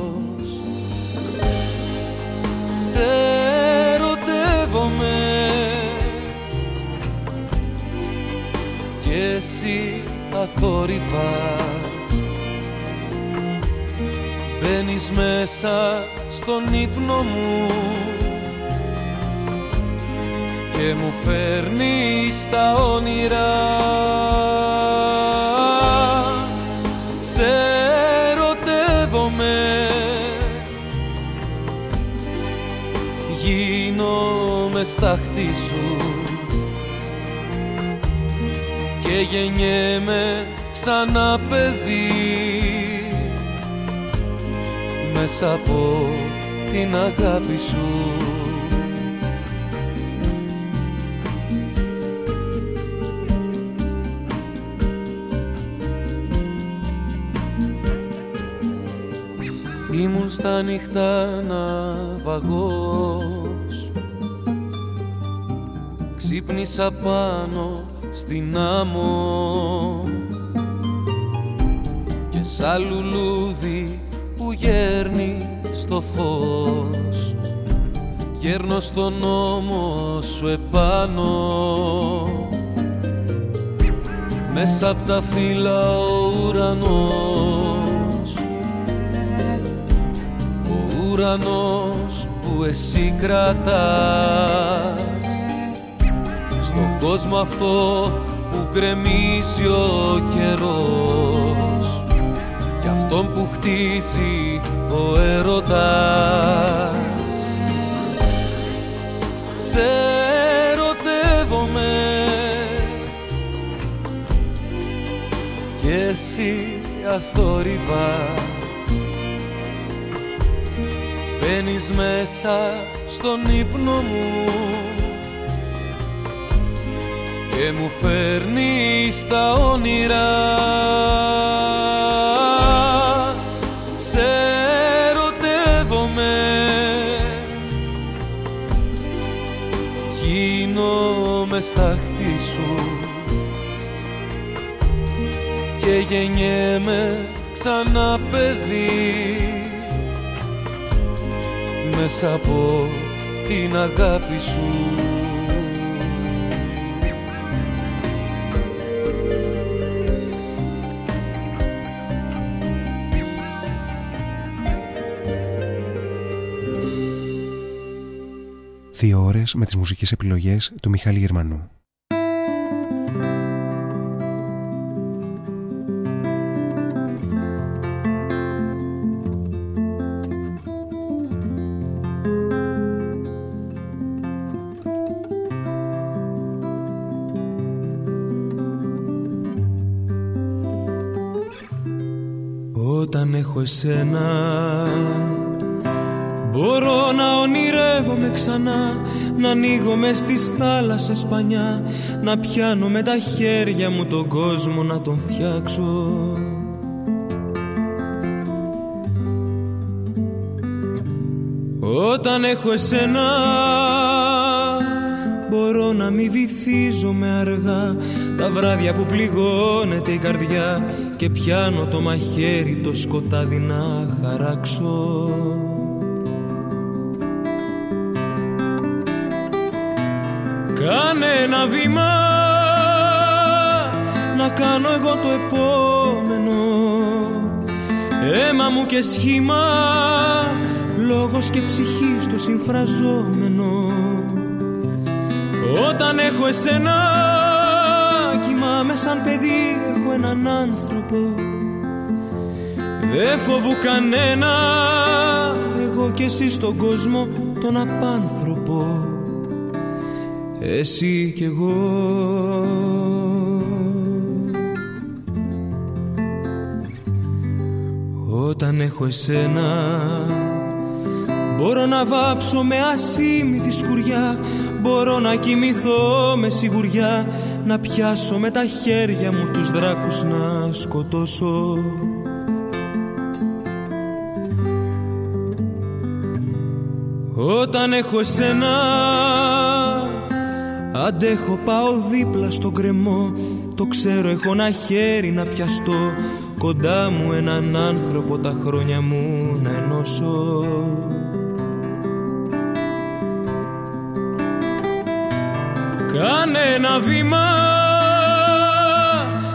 Σε ερωτεύομαι και εσύ αθόρυβα Μπαίνεις μέσα στον ύπνο μου και μου φέρνεις τα όνειρα με στάχτη σου και γεννιέμαι ξανά παιδί μέσα από την αγάπη σου. Ήμουν στα νυχτά να βαγώ ξύπνησα πάνω στην άμμο. Και σαν λουλούδι που γέρνει στο φως. Γέρνω στον νόμο σου επάνω. Μέσα απ' τα φύλλα ο ουρανός. Ο ουρανός που εσύ κρατάς. Στον κόσμο αυτό που γκρεμίζει ο καιρός και αυτόν που χτίζει ο έρωτας. Σε ερωτεύομαι και εσύ αθόρυβα. Μπαίνεις μέσα στον ύπνο μου και μου φέρνεις στα όνειρα Γίνομαι στάχτη σου. Και γεννιέμαι ξανά παιδί. Μέσα από την αγάπη σου Δύο ώρες με τις μουσικές επιλογές του Μιχάλη Γερμανού. Όταν έχω εσένα Μπορώ να ονειρεύομαι ξανά Να ανοίγω μες στις θάλασσες πανιά Να πιάνω με τα χέρια μου τον κόσμο να τον φτιάξω. Όταν έχω εσένα Μπορώ να μη βυθίζομαι αργά. Τα βράδια που πληγώνεται η καρδιά Και πιάνω το μαχαίρι το σκοτάδι να χαράξω Κάνε ένα βήμα να κάνω εγώ το επόμενο. Αίμα μου και σχήμα λόγος και ψυχή στο συμφραζόμενο. Όταν έχω εσένα κοιμάμαι σαν παιδί έχω έναν άνθρωπο. Δεν φοβού κανένα εγώ και εσύ στον κόσμο τον απάνθρωπο εσύ κι εγώ. Όταν έχω εσένα Μπορώ να βάψω με ασήμη τη σκουριά. Μπορώ να κοιμηθώ με σιγουριά. Να πιάσω με τα χέρια μου τους δράκους να σκοτώσω. Όταν έχω εσένα Αντέχω πάω δίπλα στον κρεμό. Το ξέρω έχω ένα χέρι να πιαστώ. Κοντά μου έναν άνθρωπο τα χρόνια μου να ενώσω. Κάνε ένα βήμα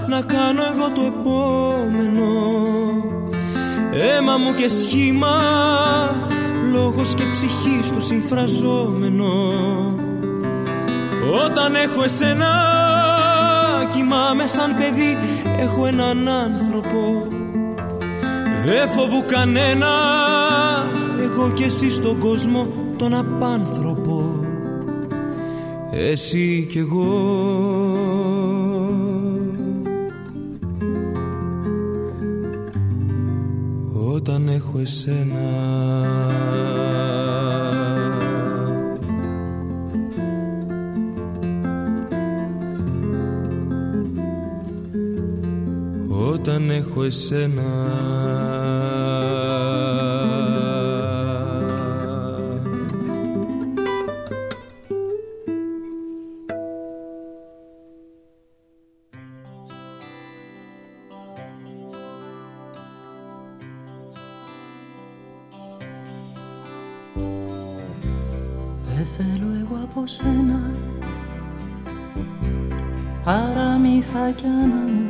να κάνω εγώ το επόμενο. Αίμα μου και σχήμα λόγος και ψυχή στο συμφραζόμενο Όταν έχω εσένα κοιμάμαι σαν παιδί έχω έναν άνθρωπο. Δεν φοβού κανένα εγώ και εσύ στον κόσμο τον απάνθρωπο. Εσύ κι εγώ. Όταν έχω εσένα όταν έχω εσένα. Δεν θέλω εγώ από σένα παραμύθακια να μου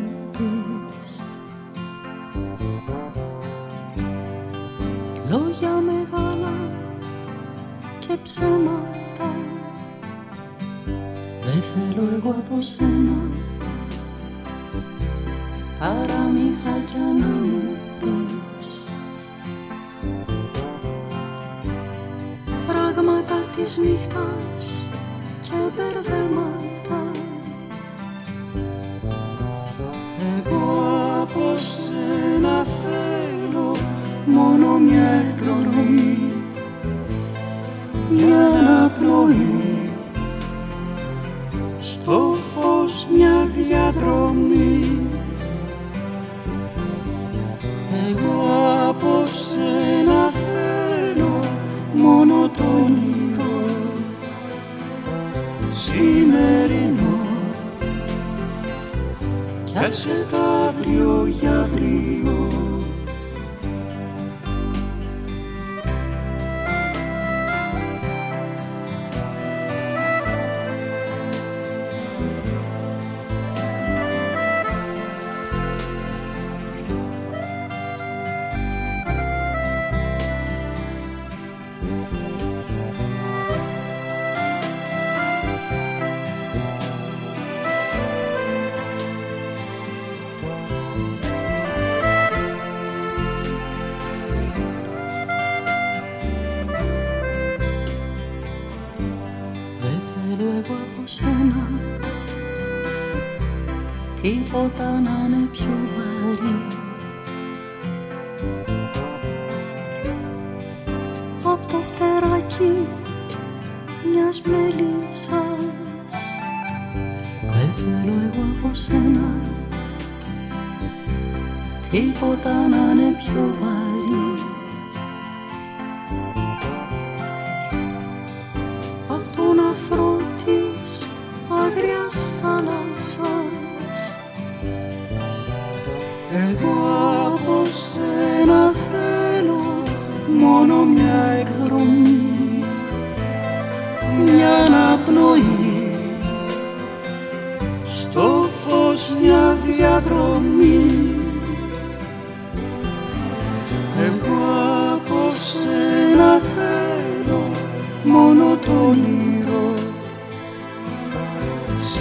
τίποτα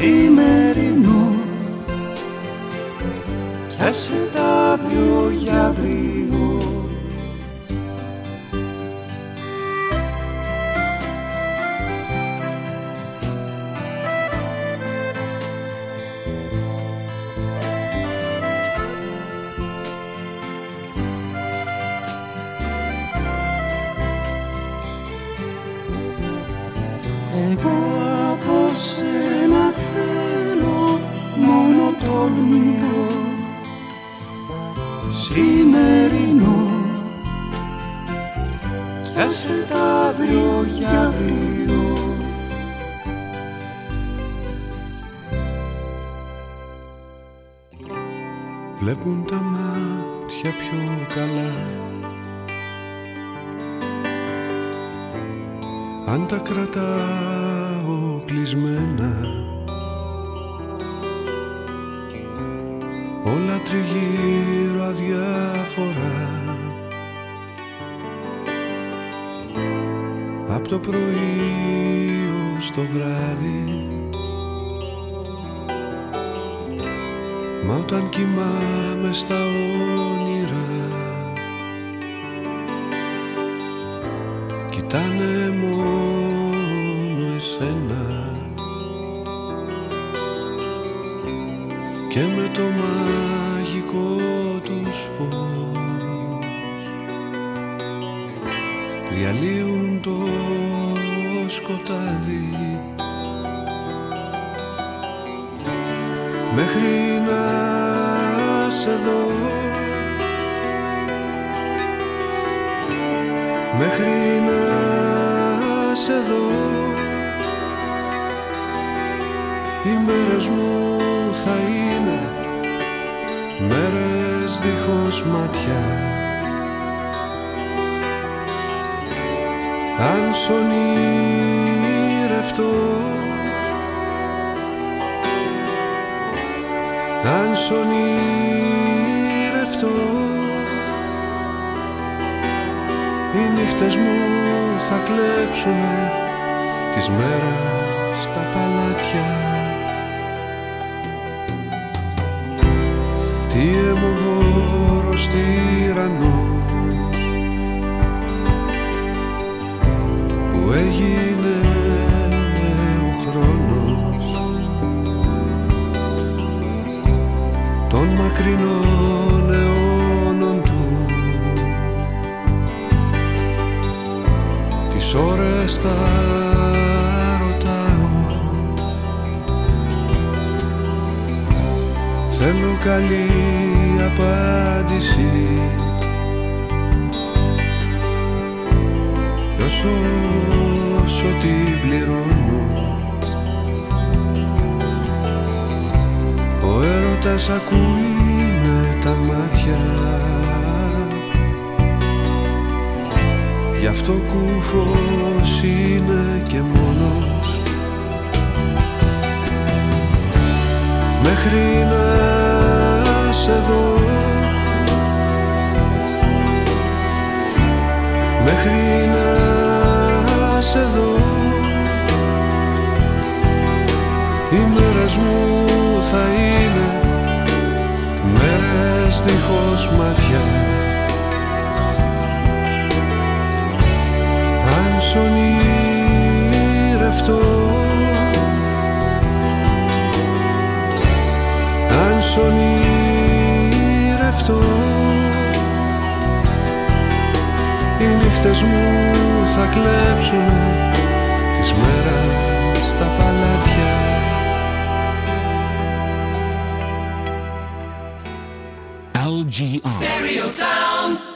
σημερινό. Κι άσε τα αύριο για αύριο Αν τα κρατάω κλεισμένα όλα τριγύρω αδιάφορα. Απ' το πρωί ως το βράδυ. Μα όταν κοιμάμαι στα όνειρα Κοιτάνε μόνο και με το μαγικό τους φως. Διαλύουν το σκοτάδι. Μέχρι να σε δω μέχρι να σε δω οι μέρες μου θα είναι μέρες δίχως μάτια αν σ' ονειρευτώ αν σ' ονειρευτώ οι νύχτες μου θα κλέψουνε τις μέρες στα παλάτια μέχρι να σε δω μέχρι να σε δω οι μέρες μου θα είναι μέρες δίχως μάτια ονειρευτώ οι νύχτες μου θα κλέψουν τις μέρες στα παλάτια LGR. Stereo sound.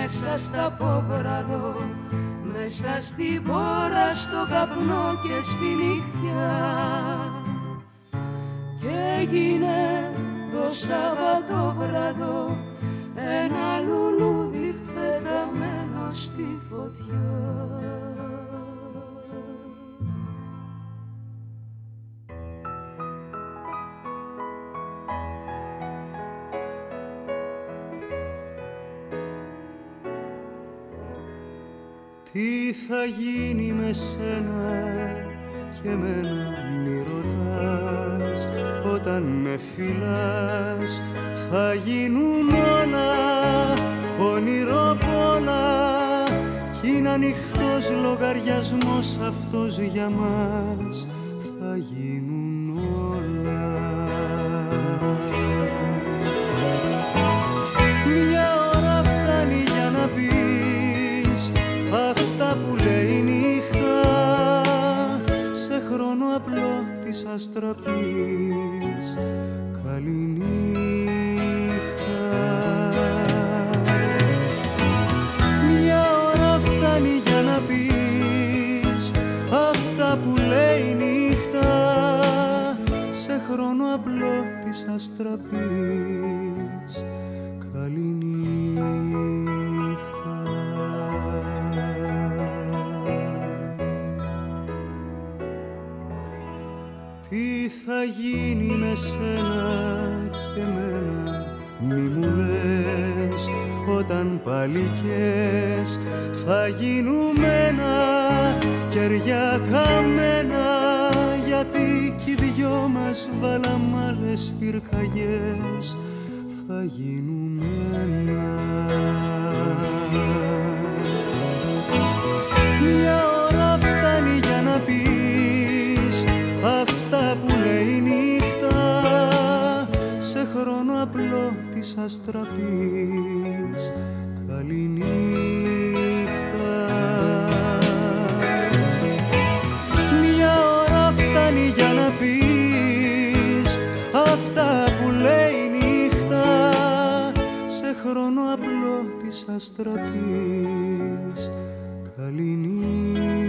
Μέσα στα πόβραδο μέσα στην πόρα, στο καπνό και στη νύχτια. Και έγινε το Σάββατο βράδο ένα λουλούδι πεταμένο στη φωτιά θα γίνει με σένα και μένα μη ρωτάς. Όταν με φυλάς θα γίνουν όλα όνειρο πολλά Κι είναι ανοιχτός λογαριασμός αυτός για μας χρόνο απλό της αστραπής Καληνύχτα. Μια ώρα φτάνει για να πεις αυτά που λέει η νύχτα. Σε χρόνο απλό της αστραπής Τι θα γίνει με σένα και μένα. Μη μου λες όταν παλικές θα γίνουμε ένα κεριά καμένα. Γιατί κι οι δυο μας βάλαμε άλλες πυρκαγιές θα γίνουμε ένα. Μια της αστραπής. Καληνύχτα Μια ώρα φτάνει για να πεις αυτά που λέει η νύχτα. Σε χρόνο απλό της αστραπής. Καληνύχτα